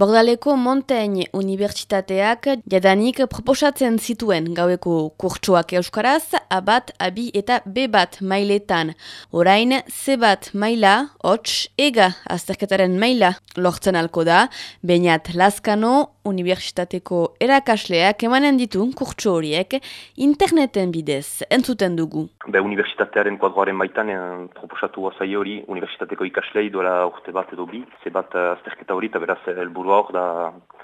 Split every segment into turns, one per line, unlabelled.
Bordaleko Montaigne Unibertsitateak jadanik proposatzen zituen gaueko kurtsoak euskaraz, abat, abi eta B bat mailetan. Orain, C bat maila, hots, ega azterketaren maila lortzen alko da, bainat Laskano Unibertsitateko erakasleak emanen ditu kurtso horiek interneten bidez, entzuten dugu.
Be, Unibertsitatearen kuadroaren baitan eh, proposatu zai hori Unibertsitateko ikaslei duela urte bat edo bi, C bat eh, azterketa hori eta beraz helburu hor da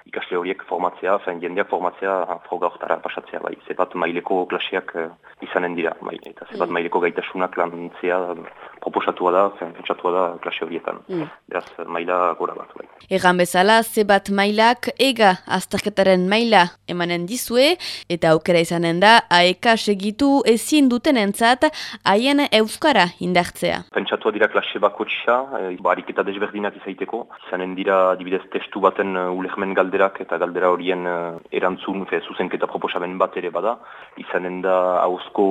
ikasle horiek formatzea, fen jendeak formatzea froga hortara pasatzea, bai, zebat maileko klaseak izanen dira, bai, eta zebat mm. maileko gaitasunak lantzea proposatua da, pentsatua da klase horietan, mm. beraz maila gora bat, bai.
Egan bezala, zebat mailak ega azterketaren maila emanen dizue, eta aukera izanen da, aeka segitu ezin duten entzat, haien euskara indartzea.
Pentsatua dira klase bako txa, e, barik eta desberdinak izaiteko, izanen dira dibidez testu baten uh, ulehmen galderak eta galdera horien uh, erantzun fe, zuzenketa proposamen bat ere bada. Izanen da hauzko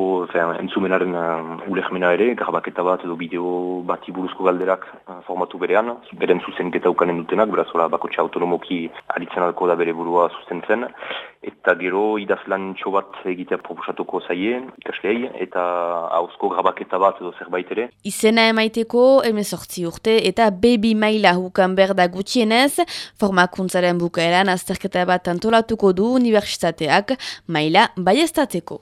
entzumenaren uh, ulehmena ere, garbaketa bat edo bideo bati buruzko galderak uh, formatu berean, beren zuzenketa ukanen dutenak, beraz hola bakotxa autonomoki aritzen alko da bere burua zuzentzen. Eta gero idazlan bat egitea proposatuko zaie, ikaslei, eta hauzko grabaketa bat edo zerbait ere.
Izena emaiteko, emezortzi urte, eta baby maila hukan berda gutxienez, formakuntzaren bukaeran azterketa bat antolatuko du unibertsitateak maila baiestatzeko.